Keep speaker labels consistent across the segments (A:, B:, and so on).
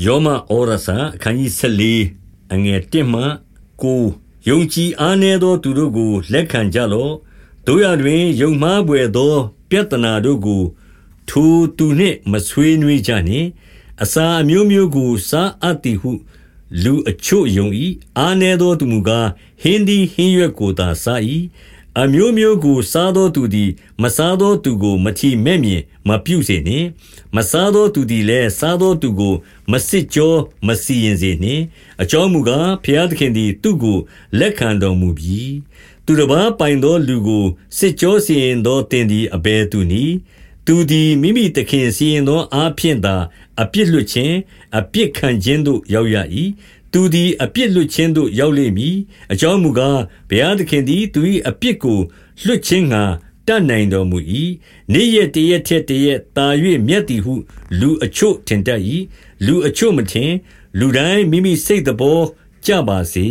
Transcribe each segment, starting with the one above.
A: ယောမဩရစာအခန်းကြီး14အငယ်1မှ9ယုံကြည်အားနည်းသောသူတို့ကို လက်ခံကြလော့တို့ရတွင်ယုံမှားပွေသော ပြဿနာတို့ကို ထိုသူနှင့်မဆွေးနွေးကြနှင့်အစာအမျိုးမျိုးကို စားအပ်သည်ဟု လူအချို့ယုံ၏အားနည်းသောသူမူကားဟင်းသည်ဟင်းရွက်ကိုသာစား၏ အမျိုးမျိုးကို စားသောသူသည် မစားသောသူကို မထီမဲ့မြင်မပြုစေနှင့် မစားသောသူသည်လည်း စားသောသူကို မစစ်ကြောမစီရင်စေနှင့် အကြောင်းမူကားဖျားသခင်သည် သူ့ကို လက်ခံတော်မူပြီးသူတစ်ပါးပိုင်သောလူကို စစ်ကြောစီရင်သောတင်သည် အဘယ်သူနည်း သူသည် မိမိသခင်စီရင်သောအားဖြင့်သာ အပြစ်လွတ်ခြင်း အပြစ်ခံခြင်းသို့ ရောက်ရ၏ သူသည် အပြစ်လွတ်ခြင်းသို့ ရောက်လိမ့်မည် အကြောင်းမူကား ဘုရားသခင်သည် သူ၏အပြစ်ကို လွတ်ခြင်းငှာတတ်နိုင်တော်မူ၏နေ့ရက်တရက်ထက်တရက်တာ၍မြတ်သည်ဟု လူအချို့ထင်တတ်၏လူအချို့မထင် လူတိုင်း မိမိစိတ်တော်ကြပါစေ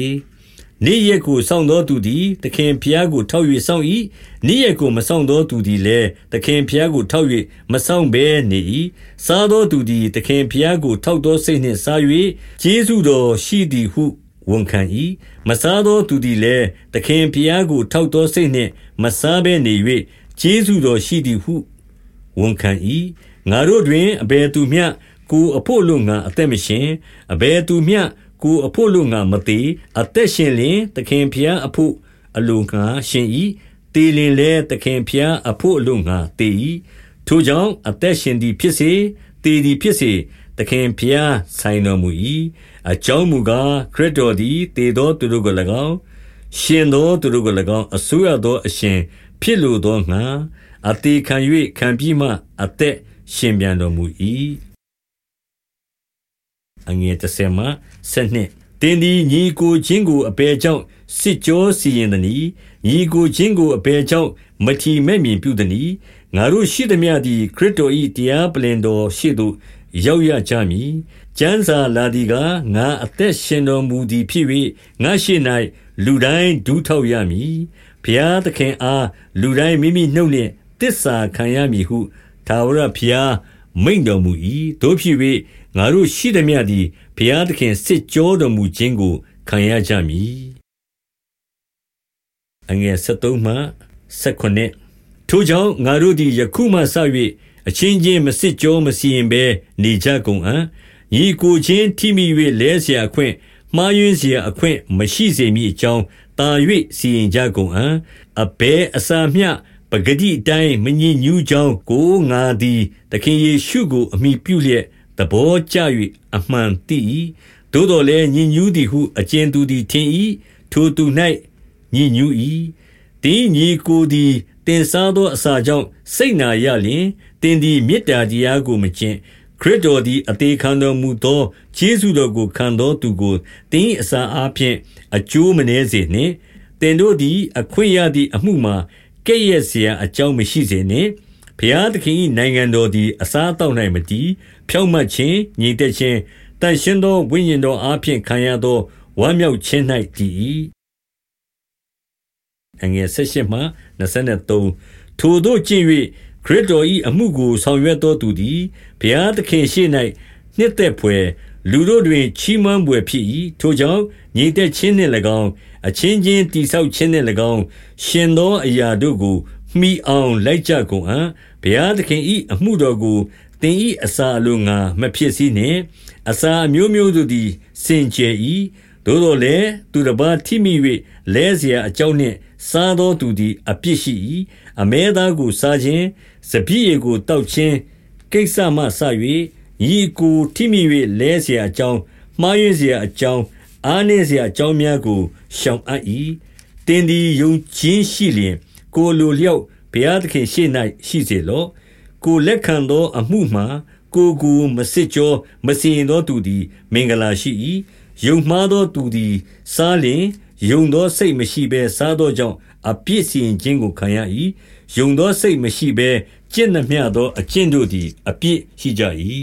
A: နေ့ရက်ကိုစောင့်သောသူသည်သခင်ဖျားကိုထောက်၍စောင့်၏နေ့ရက်ကိုမစောင့်သောသူသည်လည်းသခင်ဖျားကိုထောက်၍မစောင့်ဘဲနေ၏စားသောသူသည်သခင်ဖျားကိုထောက်သောစိတ်နှင့်စား၍ကျေးဇူးတော်ရှိသည်ဟုဝန်ခံ၏မစားသောသူသည်လည်းသခင်ဖျားကိုထောက်သောစိတ်နှင့်မစားဘဲနေ၍ကျေးဇူးတော်ရှိသည်ဟုဝန်ခံ၏ငါတို့တွင်အဘယ်သူမျှကိုအဖို့လို့ငါအသက်မရှင်အဘယ်သူမျှ ကိုအဖို့လို့ငါမသေးအသက်ရှင်လျင်သခင်ဖျားအဖို့အလိုငါရှင်၏တေလင်လဲသခင်ဖျားအဖို့အလိုငါတေ၏ထိုကြောင့်အသက်ရှင်သည်ဖြစ်စေတေသည်ဖြစ်စေသခင်ဖျားဆိုင်တော်မူ၏အကြောင်းမူကားခရစ်တော်သည်တေသောသူတို့ကို၎င်းရှင်သောသူတို့ကို၎င်းအစိုးရသောအရှင်ဖြစ်လိုသောငါအသေးခံ၍ခံပြီးမှအသက်ရှင်ပြန်တော်မူ၏ အငယ်30မှ12တင်းဒီညီကိုချင်းကိုအပေကြောင့်စစ်ကြောစီရင်သည်ညီကိုချင်းကိုအပေကြောင့်မထီမဲ့မြင်ပြုသည်ငါတို့ရှိသည်မြသည်ခရစ်တော်၏တရားပလင်တော်ရှိသို့ရောက်ရကြမည်ကျမ်းစာလာသည်ကငါအသက်ရှင်တော်မူသည်ဖြစ်၍ငါရှိ၌လူတိုင်းဒူးထောက်ရမည်ဘုရားသခင်အားလူတိုင်းမိမိနှုတ်နှင့်တစ္ဆာခံရမည်ဟုသာဝရဘုရားမိန်တော်မူ၏တို့ဖြစ်၍ ငါတို့ရှိသမျှသည် ဘုရားသခင်စစ်ကြောတော်မူခြင်းကို ခံရကြမည်။13 ထိုကြောင့် ငါတို့သည် ယခုမှစ၍အချင်းချင်း မစစ်ကြောမစီရင်ဘဲ နေကြကုန်အံ့။ညီအစ်ကိုချင်း ထိမိ၍လဲစရာအခွင့်၊မှားယွင်းစရာအခွင့် မရှိစေမည်အကြောင်း သာ၍စီရင်ကြကုန်အံ့။အဘယ်အစာမျှ ပကတိအတိုင်း မညစ်ညူးကြောင်းကို ငါသည် သခင်ယေရှုကို အမှီပြုလျက် သဘောကျ၍အမှန်သိ၏သို့တော်လည်းညစ်ညူးသည်ဟုအကျဉ်သူသည်ထင်၏ထိုသူ၌ညစ်ညူး၏တင်းညီကိုသည်တင်စားသောအစာကြောင့်စိတ်နာရလျင်တင်သည်မေတ္တာတရားကိုမကျင့်ခရစ်တော်သည်အသေးခံတော်မူသောခြေဆုတော်ကိုခံတော်သူကိုတင်းအစာအားဖြင့်အကျိုးမနှဲစေနှင့်တင်တို့သည်အခွင့်ရသည့်အမှုမှာကဲ့ရဲ့เสียအကြောင်းမရှိစေနှင့် ဘုရားသခင်၏နိုင်ငံတော်သည် အစားအသောက်၌မတည် ဖြောင့်မတ်ခြင်းညီသက်ခြင်းတန်ရှင်းသော ဝိညာဉ်တော်အားဖြင့် ခံရသော ဝမ်းမြောက်ခြင်း၌တည်၏အငယ်၁၈မှ23ထိုတို့ကျင့်၍ခရစ်တော်၏အမှုကို ဆောင်ရွက်သောသူသည် ဘုရားသခင်ရှေ့၌နှစ်သက်ဖွယ် လူတို့တွင် ချီးမွမ်းပွေဖြစ်၏ထိုကြောင့်ညီသက်ခြင်းနှင့်၎င်း အချင်းချင်းတိဆောက်ခြင်းနှင့်၎င်းရှင်သောအရာတို့ကို မိအောင်လိုက်ကြကုန်အံ့ဘုရားသခင်၏အမှုတော်ကိုသင်၏အစာအလိုငါမဖြစ်စည်းနှင့်အစာအမျိုးမျိုးတို့သည်စင်ကြယ်၏သို့တော်လည်းသူတစ်ပါးထိမိ၍လဲเสียအကြောင်းနှင့်စားသောသူသည်အပြစ်ရှိ၏အမဲသားကိုစားခြင်းစပြည့်ရကိုတောက်ခြင်းကိစ္စမှဆ၍ညီကိုထိမိ၍လဲเสียအကြောင်းမှားယွင်းเสียအကြောင်းအားနည်းเสียအကြောင်းများကိုရှောင်အပ်၏တင်းဒီယုံခြင်းရှိလျင် ကိုလိုလျောက်ဘုရားသခင်ရှေ့၌ရှိစေလော့ကိုလက်ခံသောအမှုမှာကိုကိုမစစ်ကြောမစင်သောသူသည် မင်္ဂလာရှိ၏ယုံမှားသောသူသည် စားလျင်ယုံသောစိတ်မရှိဘဲစားသောကြောင့်အပြစ်စီရင်ခြင်းကိုခံရ၏ယုံသောစိတ်မရှိဘဲကျင့်နှမျှသောအကျင့်တို့သည် အပြစ်ရှိကြ၏